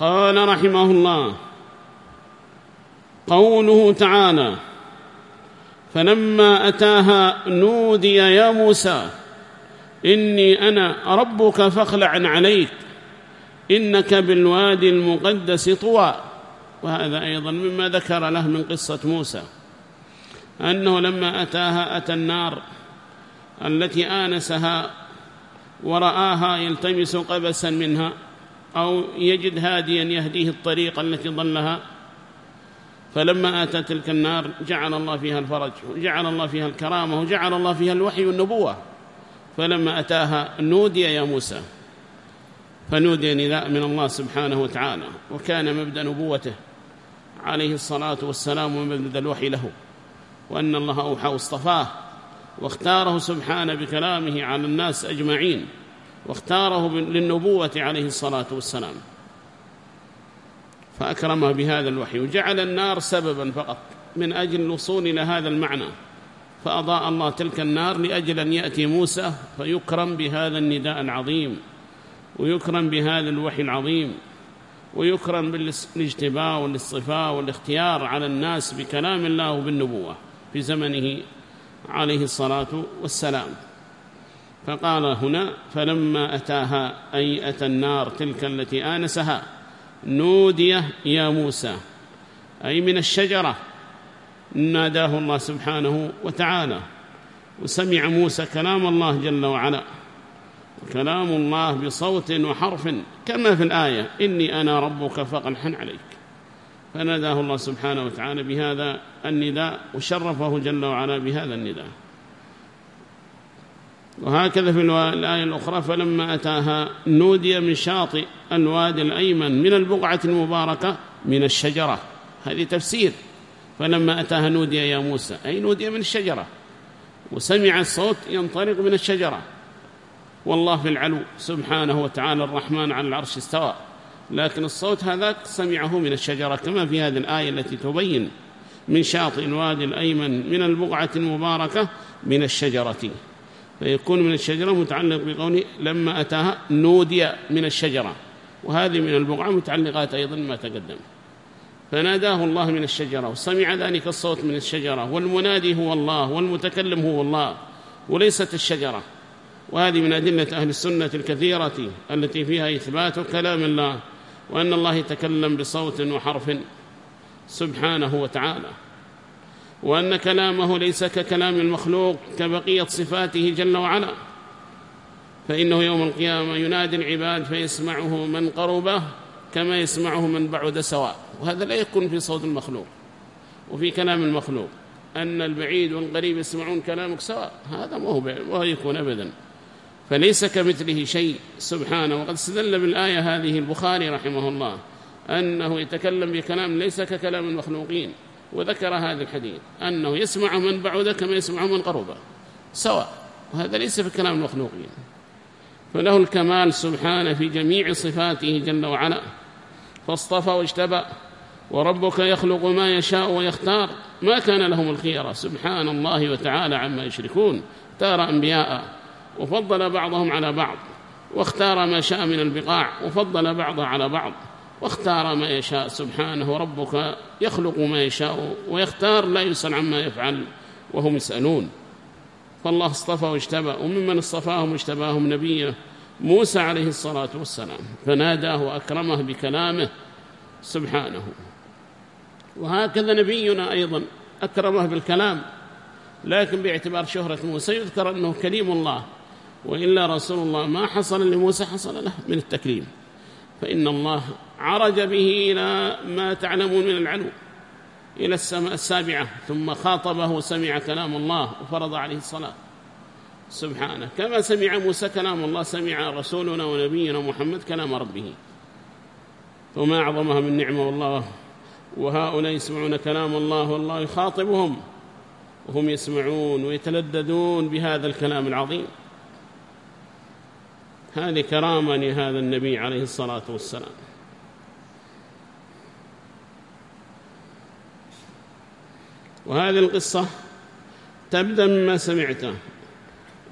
قال رحمه الله قوله تعالى فلما أتاها نودي يا موسى إني أنا ربك فاخلع عليك إنك بالوادي المقدس طوى. وهذا أيضا مما ذكر له من قصة موسى أنه لما أتاها أتى النار التي آنسها ورآها يلتمس قبسا منها. أو يجد هاديا يهديه الطريق التي ضلها. فلما أتى تلك النار جعل الله فيها الفرج وجعل الله فيها الكرامة وجعل الله فيها الوحي والنبوة. فلما أتاها نودي يا موسى. فنودي نداء من الله سبحانه وتعالى وكان مبدأ نبوته. عليه الصلاة والسلام ومبدأ الوحي له. وأن الله أوحى واصطفاه واختاره سبحانه بكلامه على الناس أجمعين. واختاره للنبوة عليه الصلاة والسلام. فأكرمه بهذا الوحي وجعل النار سببا فقط من أجل الوصول إلى هذا المعنى. فأضاء الله تلك النار لأجل أن يأتي موسى فيكرم بهذا النداء العظيم ويكرم بهذا الوحي العظيم ويكرم بالاجتباء والاصطفاء والاختيار على الناس بكلام الله وبالنبوة في زمنه عليه الصلاة والسلام. فقال هنا فلما أتاها أي أتى النار تلك التي آنسها نودي يا موسى أي من الشجرة. ناداه الله سبحانه وتعالى وسمع موسى كلام الله جل وعلا كلام الله بصوت وحرف كما في الآية إني أنا ربك فقنحن عليك. فناداه الله سبحانه وتعالى بهذا النداء وشرفه جل وعلا بهذا النداء. وهكذا في الآية الأخرى فلما أتاها نودي من شاطئ الوادي الأيمن من البقعة المباركة من الشجرة. هذه تفسير. فلما أتاها نودي يا موسى. أي نودي من الشجرة. وسمع الصوت ينطلق من الشجرة. والله في العلو. سبحانه وتعالى الرحمن على العرش استوى. لكن الصوت هذاك سمعه من الشجرة كما في هذه الآية التي تبين. من شاطئ الوادي الأيمن من البقعة المباركة من الشجرة. فيكون من الشجرة متعلق بقوله لما أتاها نودي من الشجرة. وهذه من البقعة متعلقات أيضا ما تقدم. فناداه الله من الشجرة وسمع ذلك الصوت من الشجرة والمنادي هو الله والمتكلم هو الله وليست الشجرة. وهذه من أدلة أهل السنة الكثيرة التي فيها إثبات كلام الله وأن الله يتكلم بصوت وحرف سبحانه وتعالى. وأن كلامه ليس ككلام المخلوق كبقية صفاته جل وعلا. فإنه يوم القيامة ينادي العباد فيسمعه من قربه كما يسمعه من بعد سواء. وهذا لا يكون في صوت المخلوق وفي كلام المخلوق. أن البعيد والقريب يسمعون كلامك سواء هذا ما هو ما يكون أبدا. فليس كمثله شيء. سبحانه وقد استدل بالآية هذه البخاري رحمه الله أنه يتكلم بكلام ليس ككلام المخلوقين. وذكر هذا الحديث أنه يسمع من بعد كما يسمع من قربه سواء وهذا ليس في كلام المخلوقين فله الكمال سبحانه في جميع صفاته جل وعلا. فاصطفى واجتبى وربك يخلق ما يشاء ويختار. ما كان لهم الخيرة سبحان الله وتعالى عما يشركون. تار أنبياء وفضل بعضهم على بعض. واختار ما شاء من البقاع وفضل بعضها على بعض. واختار ما يشاء. سبحانه ربك يخلق ما يشاء ويختار لا يسأل عما يفعل وهم يسألون. فالله اصطفى واجتبى وممن اصطفاهم واجتباهم نبيه موسى عليه الصلاة والسلام فناداه وأكرمه بكلامه سبحانه. وهكذا نبينا أيضا أكرمه بالكلام لكن باعتبار شهرة موسى يذكر أنه كليم الله وإلا رسول الله ما حصل لموسى حصل له من التكليم. فإن الله عرج به إلى ما تعلمون من العلو إلى السماء السابعة ثم خاطبه وسمع كلام الله وفرض عليه الصلاة. سبحانه كما سمع موسى كلام الله سمع رسولنا ونبينا محمد كلام ربه. وما أعظمها من نعمة والله وهؤلاء يسمعون كلام الله والله يخاطبهم وهم يسمعون ويتلددون بهذا الكلام العظيم. هذه كرامة لهذا النبي عليه الصلاة والسلام. وهذه القصة تبدأ مما سمعته.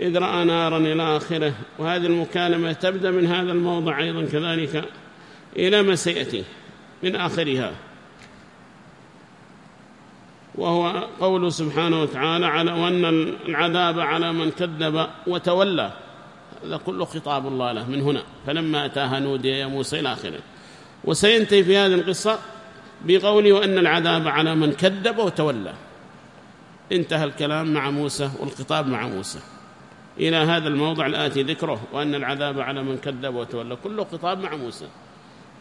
إذ رأى نارا إلى آخره وهذه المكالمة تبدأ من هذا الموضع أيضا كذلك إلى ما سيأتي من آخرها. وهو قول سبحانه وتعالى على وأن العذاب على من كذب وتولى. هذا كله خطاب الله له من هنا. فلما أتاها نودي يا موسى إلى آخره. وسينتهي في هذه القصة بقوله وأن العذاب على من كذب وتولى. انتهى الكلام مع موسى والخطاب مع موسى. إلى هذا الموضع الآتي ذكره وأن العذاب على من كذب وتولى. كله خطاب مع موسى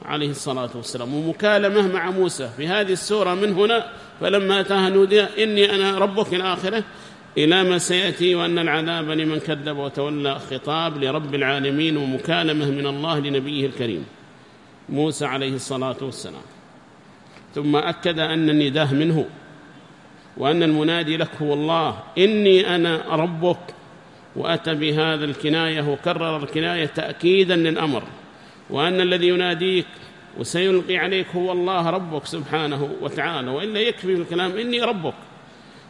عليه الصلاة والسلام. ومكالمة مع موسى في هذه السورة من هنا فلما أتاها نودي إني أنا ربك الآخرة إلى ما سيأتي وأن العذاب لمن كذب وتولى خطاب لرب العالمين ومكالمة من الله لنبيه الكريم. موسى عليه الصلاة والسلام. ثم أكد أن النداه منه وأن المنادي لك هو الله. إني أنا ربك وأتى بهذا الكناية وكرر الكناية تأكيدا للأمر وأن الذي يناديك وسيلقي عليك هو الله ربك سبحانه وتعالى. وإلا يكفي الكلام إني ربك.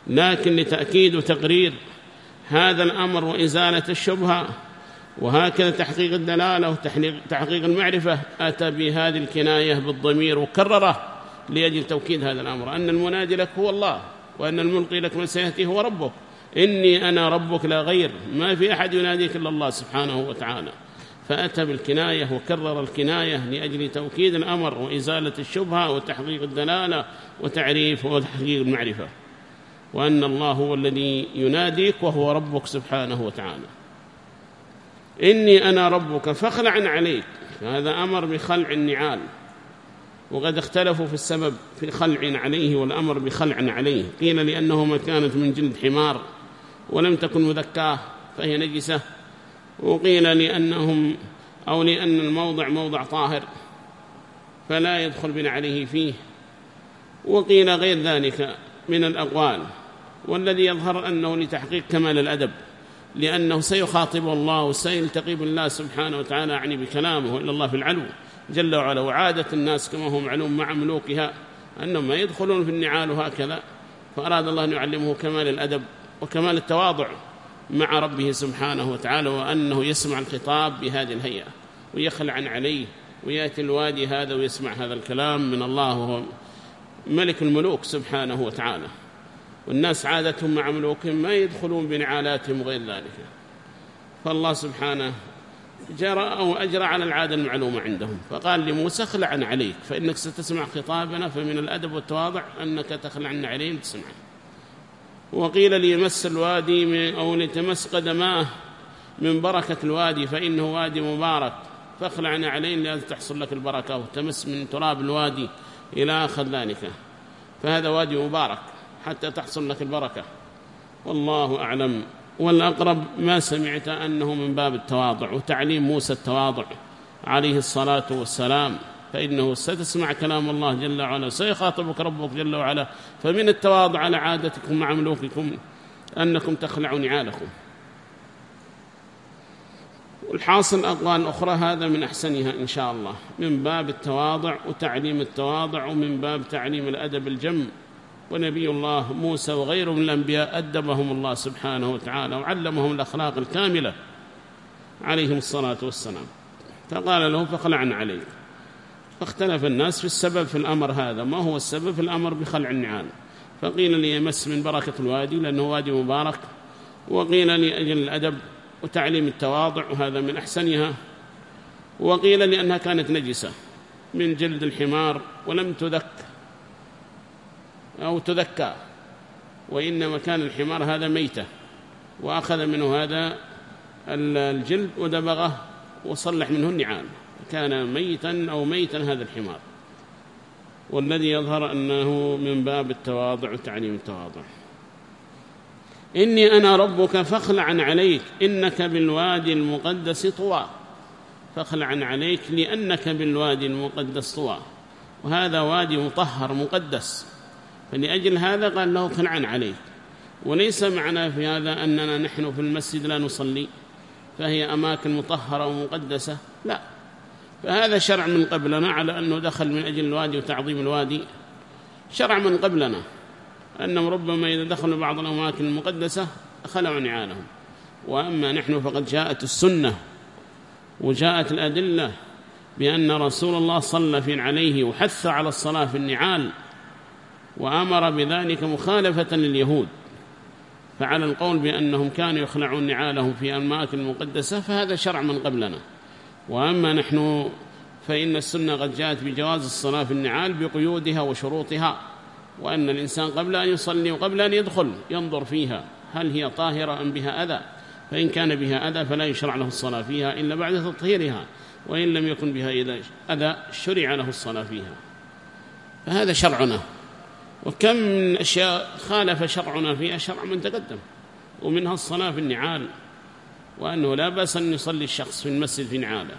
لكن لتأكيد وتقرير هذا الأمر وإزالة الشبهة وهكذا تحقيق الدلالة وتحقيق المعرفة أتى بهذه الكناية بالضمير وكرره. لأجل توكيد هذا الأمر. أن المنادي لك هو الله وأن الملقي لك من سيأتي هو ربك. إني أنا ربك لا غير. ما في أحد يناديك إلا الله سبحانه وتعالى. فأتى بالكناية وكرر الكناية لأجل توكيد الأمر وإزالة الشبهة وتحقيق الدلالة وتعريف وتحقيق المعرفة. وأن الله هو الذي يناديك وهو ربك سبحانه وتعالى. إني أنا ربك فاخلع عليك. هذا أمر بخلع النعال. وقد اختلفوا في السبب في خلع عليه والأمر بخلع عليه. قيل لأنه ما كانت من جلد حمار ولم تكن مذكاة فهي نجسة. وقيل لأنهم أو لأن الموضع موضع طاهر فلا يدخل بنا عليه فيه. وقيل غير ذلك من الأقوال. والذي يظهر أنه لتحقيق كمال الأدب لأنه سيخاطب الله وسيلتقي بالله سبحانه وتعالى يعني بكلامه إلا الله في العلو. جل وعلا وعادة الناس كما هو معلوم مع ملوكها أنهم ما يدخلون في النعال هكذا فأراد الله أن يعلمه كمال الأدب وكمال التواضع مع ربه سبحانه وتعالى وأنه يسمع الخطاب بهذه الهيئة ويخلع عليه ويأتي الوادي هذا ويسمع هذا الكلام من الله وهو ملك الملوك سبحانه وتعالى. والناس عادتهم مع ملوكهم ما يدخلون بنعالاتهم وغير ذلك. فالله سبحانه جرى أو أجرى على العادة المعلومة عندهم. فقال لموسى اخلعن عليك فإنك ستسمع خطابنا فمن الأدب والتواضع أنك تخلعن عليه لتسمعه وقيل ليمس الوادي أو لتمس قدماه من بركة الوادي فإنه وادي مبارك فاخلعن عليه لأن تحصل لك البركة وتمس من تراب الوادي إلى ذلك فهذا وادي مبارك حتى تحصل لك البركة. والله أعلم. والأقرب ما سمعت أنه من باب التواضع وتعليم موسى التواضع عليه الصلاة والسلام فإنه ستسمع كلام الله جل وعلا سيخاطبك ربك جل وعلا فمن التواضع على عادتكم مع ملوككم أنكم تخلعوا نعالكم. والحاصل أقوال أخرى هذا من أحسنها إن شاء الله من باب التواضع وتعليم التواضع ومن باب تعليم الأدب الجم. ونبي الله موسى وغيره من الأنبياء أدبهم الله سبحانه وتعالى وعلمهم الأخلاق الكاملة عليهم الصلاة والسلام. فقال له فخلعنا عليك. فاختلف الناس في السبب في الأمر هذا. ما هو السبب؟ في الأمر بخلع النعال. فقيل لي يمس من بركة الوادي لأنه وادي مبارك. وقيل لأجل الأدب وتعليم التواضع وهذا من أحسنها. وقيل لأنها كانت نجسة من جلد الحمار ولم تذك أو تذكى. وإنما كان الحمار هذا ميتة. وأخذ منه هذا الجلد ودبغه وصلح منه النعال. كان ميتا أو ميتا هذا الحمار. والذي يظهر أنه من باب التواضع وتعليم التواضع. إني أنا ربك فاخلع عليك إنك بالوادي المقدس طوى. فاخلع عليك لأنك بالوادي المقدس طوى. وهذا وادي مطهر مقدس. فلأجل هذا قال له خلعا عليك وليس معنا في هذا أننا نحن في المسجد لا نصلي فهي أماكن مطهرة ومقدسة. لا. فهذا شرع من قبلنا على أنه دخل من أجل الوادي وتعظيم الوادي. شرع من قبلنا أنهم ربما إذا دخلوا بعض الأماكن المقدسة خلعوا نعالهم وأما نحن فقد جاءت السنة وجاءت الأدلة بأن رسول الله صلى في عليه وحث على الصلاة في النعال وأمر بذلك مخالفة لليهود فعلى القول بأنهم كانوا يخلعون نعالهم في أماكن مقدسة فهذا شرع من قبلنا. وأما نحن فإن السنة قد جاءت بجواز الصلاة في النعال بقيودها وشروطها وأن الإنسان قبل أن يصلي وقبل أن يدخل ينظر فيها هل هي طاهرة أم بها أذى؟ فإن كان بها أذى فلا يشرع له الصلاة فيها إلا بعد تطهيرها وإن لم يكن بها أذى شرع له الصلاة فيها. فهذا شرعنا. وكم من أشياء خالف شرعنا فيها شرع من تقدم ومنها الصلاة في النعال وأنه لا بأس أن يصلي الشخص في المسجد في نعاله.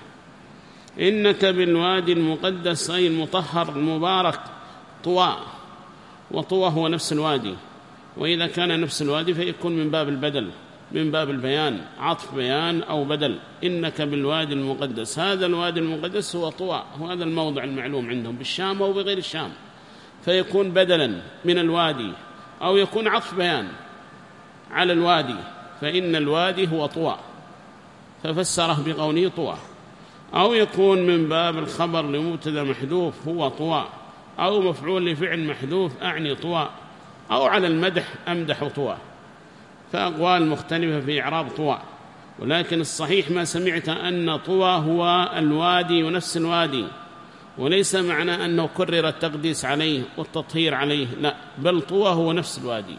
إنك بالوادي المقدس أي المطهر المبارك طوى وطوى هو نفس الوادي. وإذا كان نفس الوادي فيكون من باب البدل من باب البيان عطف بيان أو بدل. إنك بالوادي المقدس هذا الوادي المقدس هو طوى وهذا الموضع المعلوم عندهم بالشام أو بغير الشام. فيكون بدلا من الوادي أو يكون عطف بيان على الوادي فإن الوادي هو طوى ففسره بقوله طوى. أو يكون من باب الخبر لمبتدأ محذوف هو طوى أو مفعول لفعل محذوف أعني طوى أو على المدح أمدح طوى. فأقوال مختلفة في إعراب طوى. ولكن الصحيح ما سمعت أن طوى هو الوادي ونفس الوادي. وليس معنى أنه كرر التقديس عليه والتطهير عليه لا بل طوى هو نفس الوادي.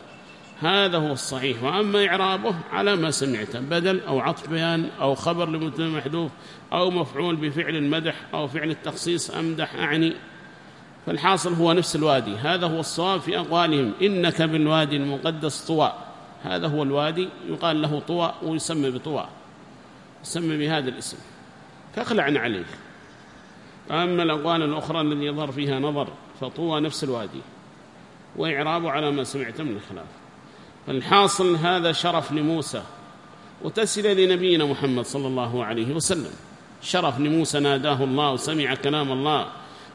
هذا هو الصحيح. وأما إعرابه على ما سمعت بدل أو عطف بيان أو خبر لمبتدا محذوف أو مفعول بفعل المدح أو فعل التخصيص أمدح أعني فالحاصل هو نفس الوادي. هذا هو الصواب في أقوالهم. إنك بالوادي المقدس طوى. هذا هو الوادي يقال له طوى ويسمى بطوى يسمى بهذا الاسم. فاخلعن عليه. أما الأقوال الأخرى الذي يظهر فيها نظر فطوى نفس الوادي وإعرابه على ما سمعت من الخلاف. فالحاصل هذا شرف لموسى وتسل لنبينا محمد صلى الله عليه وسلم. شرف لموسى ناداه الله وسمع كلام الله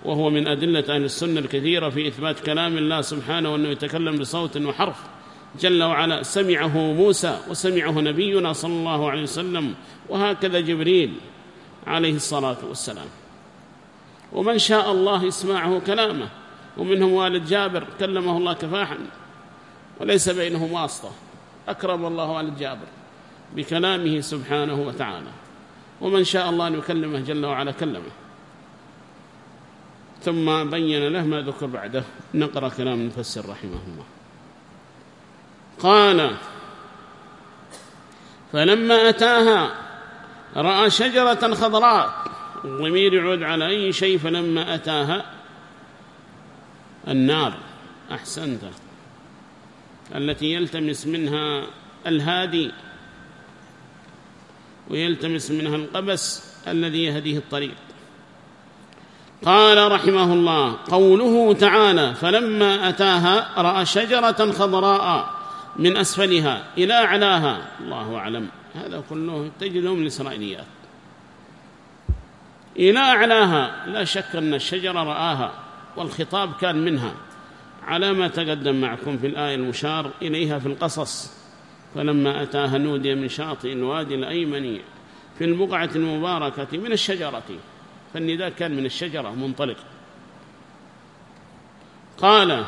وهو من أدلة أهل السنة الكثيرة في إثبات كلام الله سبحانه وأنه يتكلم بصوت وحرف. جل وعلا سمعه موسى وسمعه نبينا صلى الله عليه وسلم وهكذا جبريل عليه الصلاة والسلام. ومن شاء الله يسمعه كلامه. ومنهم والد جابر كلمه الله كفاحا وليس بينهم واسطة. أكرم الله والد جابر بكلامه سبحانه وتعالى. ومن شاء الله أن يكلمه جل وعلا كلمه. ثم بين له ما ذكر بعده. نقرأ كلام المفسر رحمه الله. قال فلما أتاها رأى شجرة خضراء الضمير يعود على أي شيء فلما أتاها النار. أحسنت. التي يلتمس منها الهادي ويلتمس منها القبس الذي يهديه الطريق. قال رحمه الله قوله تعالى فلما أتاها رأى شجرة خضراء من أسفلها إلى أعلاها. الله أعلم. هذا كله تجده من الإسرائيليات. إلى أعلاها لا شك أن الشجرة رآها والخطاب كان منها. على ما تقدم معكم في الآية المشار إليها في القصص. فلما أتاها نودي من شاطئ الوادي الأيمن في البقعة المباركة من الشجرة. فالنداء كان من الشجرة منطلق. قال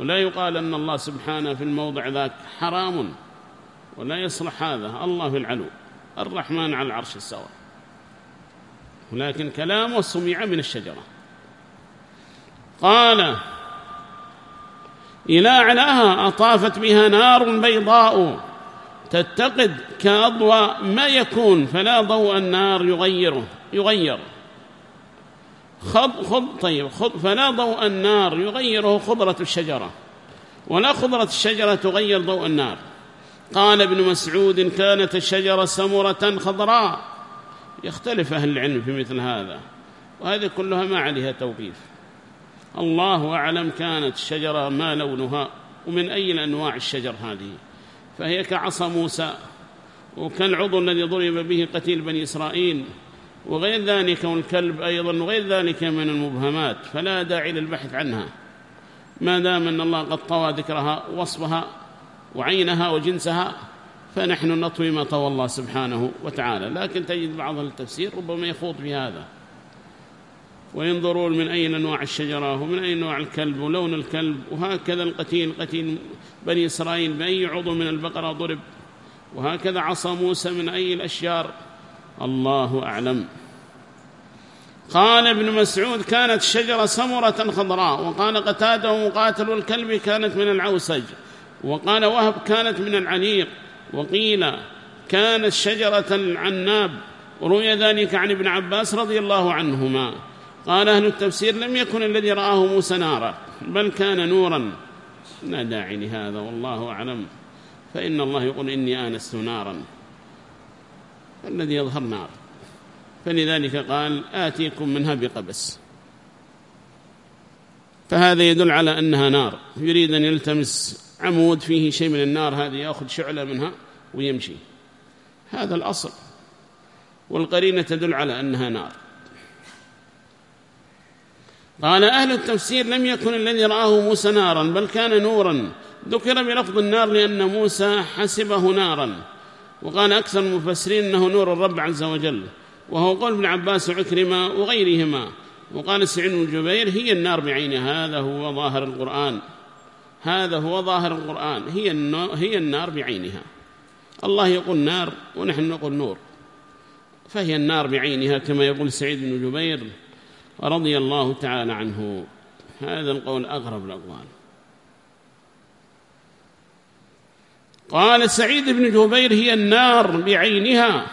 ولا يقال أن الله سبحانه في الموضع ذاك حرام ولا يصلح هذا. الله في العلو الرحمن على العرش السواء. ولكن كلامه سمع من الشجرة. قال إلى أعلاها أطافت بها نار بيضاء تتقد كأضواء ما يكون فلا ضوء النار يغيره يغير. خض خض طيب خض فلا ضوء النار يغيره خضرة الشجرة ولا خضرة الشجرة تغير ضوء النار. قال ابن مسعود كانت الشجرة سمرة خضراء يختلف أهل العلم في مثل هذا وهذه كلها ما عليها توقيف. الله أعلم كانت الشجرة ما لونها ومن أي أنواع الشجر هذه؟ فهي كعصا موسى وكالعضو الذي ضرب به قتيل بني إسرائيل وغير ذلك والكلب أيضا وغير ذلك من المبهمات فلا داعي للبحث عنها. ما دام أن الله قد طوى ذكرها وصفها وعينها وجنسها فنحن نطوي ما طوى الله سبحانه وتعالى. لكن تجد بعض التفسير ربما يخوض في هذا وينظرون من أي أنواع الشجرة ومن أي نوع الكلب ولون الكلب وهكذا القتيل قتيل بني إسرائيل بأي عضو من البقرة ضرب وهكذا عصى موسى من أي الأشجار. الله أعلم. قال ابن مسعود كانت الشجرة سمرة خضراء وقال قتاده ومقاتل الكلب كانت من العوسج وقال وهب كانت من العنيق وقيل كانت شجرة العناب وروي ذلك عن ابن عباس رضي الله عنهما. قال أهل التفسير لم يكن الذي رآه موسى نارا بل كان نورا. لا داعي لهذا والله أعلم. فإن الله يقول إني آنست نارا. الذي يظهر نار. فلذلك قال آتيكم منها بقبس. فهذا يدل على أنها نار. يريد أن يلتمس عمود فيه شيء من النار هذه يأخذ شعلة منها ويمشي. هذا الأصل. والقرينة تدل على أنها نار. قال أهل التفسير لم يكن الذي رآه موسى نارا بل كان نورا. ذكر بلفظ النار لأن موسى حسبه نارا. وقال أكثر المفسرين أنه نور الرب عز وجل. وهو قول ابن عباس وعكرمة وغيرهما. وقال سعيد بن جبير هي النار بعينها هذا هو ظاهر القرآن. هذا هو ظاهر القرآن. هي هي النار بعينها. الله يقول نار ونحن نقول نور. فهي النار بعينها كما يقول سعيد بن جبير رضي الله تعالى عنه. هذا القول أغرب الأقوال. قال سعيد بن جبير هي النار بعينها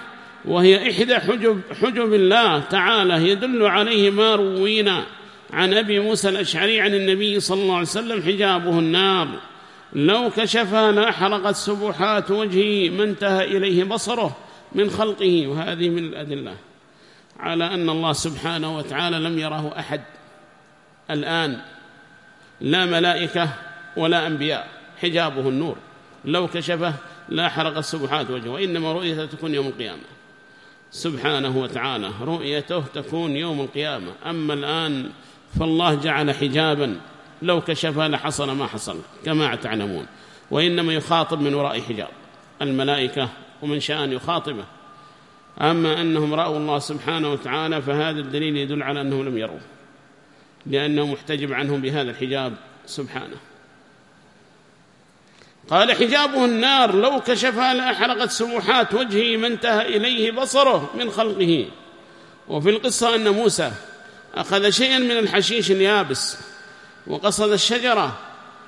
وهي إحدى حجب, حجب الله تعالى يدل عليه ما روينا. عن أبي موسى الأشعري عن النبي صلى الله عليه وسلم حجابه النار. لو كشفها لأحرقت سبحات وجهه ما انتهى إليه بصره من خلقه. وهذه من الأدلة على أن الله سبحانه وتعالى لم يره أحد. الآن لا ملائكة ولا أنبياء حجابه النور. لو كشفه لا حرق السبحات وجهه وإنما رؤيته تكون يوم القيامة. سبحانه وتعالى رؤيته تكون يوم القيامة. أما الآن فالله جعل حجابا لو كشفها لحصل ما حصل كما تعلمون. وإنما يخاطب من وراء حجاب الملائكة ومن شاء أن يخاطبه. أما أنهم رأوا الله سبحانه وتعالى فهذا الدليل يدل على أنهم لم يروا لأنه محتجب عنهم بهذا الحجاب سبحانه. قال حجابه النار لو كشفها لأحرقت سموحات وجهه ما انتهى إليه بصره من خلقه. وفي القصة أن موسى أخذ شيئا من الحشيش اليابس وقصد الشجرة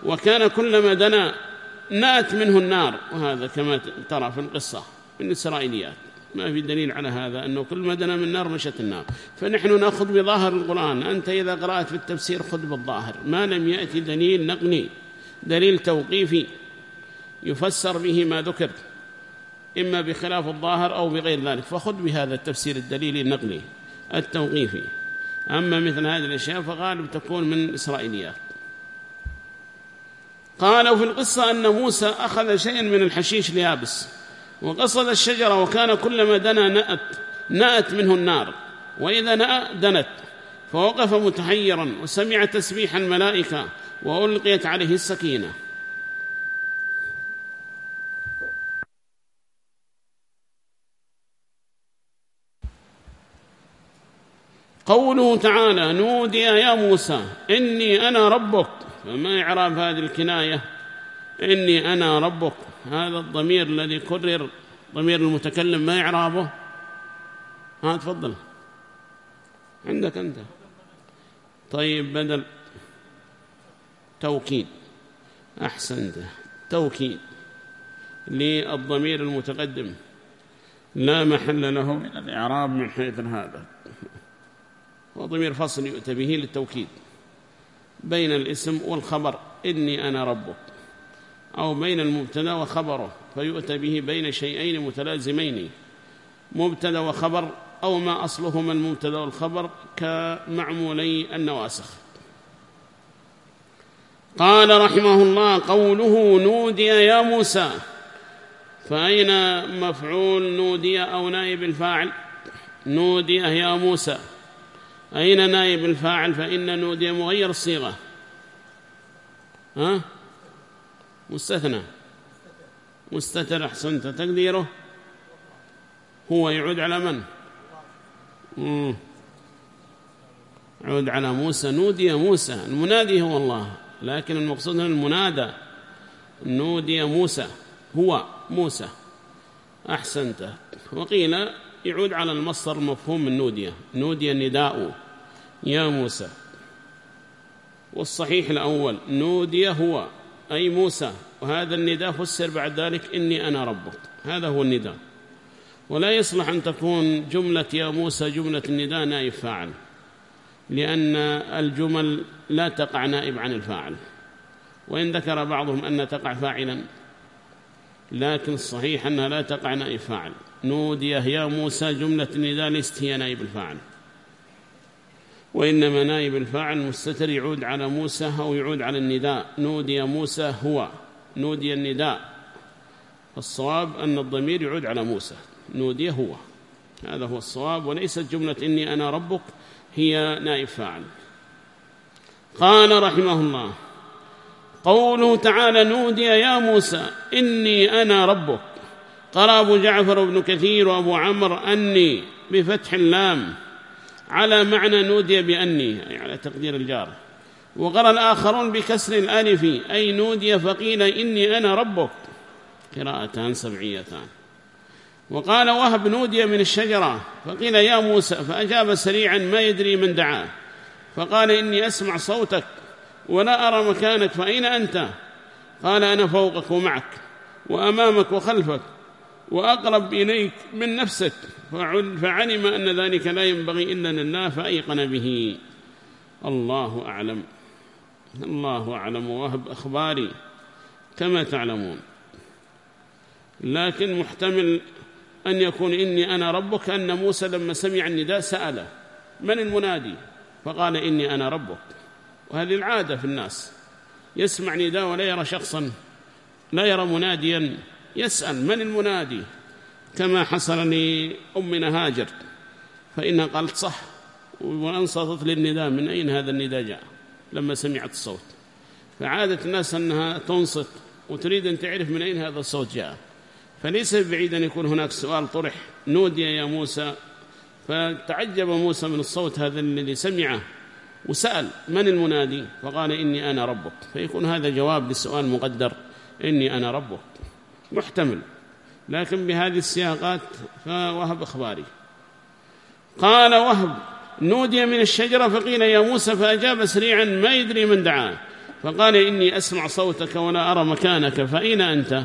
وكان كلما دنا نأت منه النار. وهذا كما ترى في القصة من الإسرائيليات. ما في دليل على هذا أنه كل ما دنا من النار مشت النار. فنحن نأخذ بظاهر القرآن. أنت إذا قرأت في التفسير خذ بالظاهر. ما لم يأتي دليل نقني دليل توقيفي يفسر به ما ذكر إما بخلاف الظاهر أو بغير ذلك. فخذ بهذا التفسير الدليل النقلي التوقيفي. أما مثل هذه الأشياء فغالب تكون من إسرائيليات. قالوا في القصة أن موسى أخذ شيئا من الحشيش اليابس وقصد الشجرة وكان كلما دنا نأت نأت منه النار وإذا نأ دنت فوقف متحيرا وسمع تسبيح الملائكة وألقيت عليه السكينة. قوله تعالى نودي يا موسى إني أنا ربك فما إعراب هذه الكناية؟ إني أنا ربك. هذا الضمير الذي كرر ضمير المتكلم ما إعرابه؟ ها تفضل. عندك أنت. طيب بدل توكيد. أحسنت. توكيد للضمير المتقدم. لا محل له من الإعراب من حيث هذا. وضمير فصل يؤتى به للتوكيد بين الاسم والخبر إني أنا ربك أو بين المبتدا وخبره فيؤتى به بين شيئين متلازمين مبتدا وخبر أو ما أصلهما المبتدا والخبر كمعمولي النواسخ. قال رحمه الله قوله نودي يا موسى فأين مفعول نودي أو نائب الفاعل؟ نودي يا موسى. أين نائب الفاعل فإن نودي مغير الصيغة؟ ها؟ مستثنى. مستتر أحسنت. تقديره؟ هو يعود على من؟ مم. عود على موسى. نودي موسى. المنادي هو الله لكن المقصود هنا المنادى. نودي موسى. هو موسى. أحسنت. وقيل يعود على المصدر مفهوم من نودية. نودي النداء. يا موسى. والصحيح الأول نودي هو أي موسى وهذا النداء فسر بعد ذلك إني أنا ربك. هذا هو النداء. ولا يصلح أن تكون جملة يا موسى جملة النداء نائب فاعل لأن الجمل لا تقع نائب عن الفاعل. وإن ذكر بعضهم أن تقع فاعلا لكن الصحيح أنها لا تقع نائب فاعل. نودي يا موسى جملة النداء ليست هي نائب الفاعل. وإنما نائب الفاعل مستتر يعود على موسى أو يعود على النداء. نودي موسى هو. نودي النداء. الصواب أن الضمير يعود على موسى. نودي هو. هذا هو الصواب. وليست جملة إني أنا ربك هي نائب فاعل. قال رحمه الله قوله تعالى نودي يا موسى إني أنا ربك. قرأ أبو جعفر بن كثير وأبو عمر أني بفتح اللام. على معنى نودي بأني أي على تقدير الجار. وقرأ الآخرون بكسر الألف أي نودي فقيل إني أنا ربك. قراءتان سبعيتان. وقال وهب نودي من الشجرة. فقيل يا موسى فأجاب سريعا ما يدري من دعاه. فقال إني أسمع صوتك ولا أرى مكانك فأين أنت؟ قال أنا فوقك ومعك وأمامك وخلفك. وأقرب إليك من نفسك. فعلم أن ذلك لا ينبغي إلا لله فأيقن به. الله أعلم. الله أعلم وهب أخباري كما تعلمون. لكن محتمل أن يكون إني أنا ربك أن موسى لما سمع النداء سأله من المنادي؟ فقال إني أنا ربك. وهذه العادة في الناس. يسمع نداء ولا يرى شخصا لا يرى مناديا. يسأل من المنادي؟ كما حصل لأمنا هاجر فإنها قالت صح وأنصتت للنداء من أين هذا النداء جاء؟ لما سمعت الصوت. فعادة الناس أنها تنصت وتريد أن تعرف من أين هذا الصوت جاء. فليس بعيد أن يكون هناك سؤال طرح. نودي يا موسى فتعجب موسى من الصوت هذا الذي سمعه وسأل من المنادي؟ فقال إني أنا ربك. فيكون هذا جواب للسؤال مقدر إني أنا ربك. محتمل لكن بهذه السياقات فوهب إخباري. قال وهب نودي من الشجرة فقيل يا موسى فأجاب سريعا ما يدري من دعاه. فقال إني أسمع صوتك ولا أرى مكانك فأين أنت؟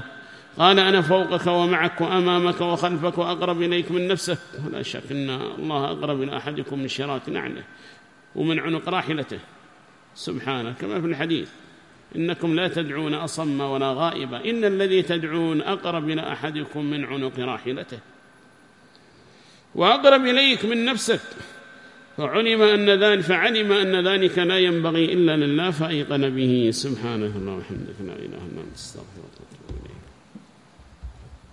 قال أنا فوقك ومعك وأمامك وخلفك وأقرب إليك من نفسك. ولا شك أن الله أقرب إلى أحدكم من شراك نعله ومن عنق راحلته. سبحانه كما في الحديث. إنكم لا تدعون أصم ولا غائبا إن الذي تدعون أقرب إلى أحدكم من عنق راحلته. وأقرب إليك من نفسك. فعلم أن ذلك فعلم أن ذلك لا ينبغي إلا لله فأيقن به. سبحانه الله وحمدك لا إله إلا أنت استغفرك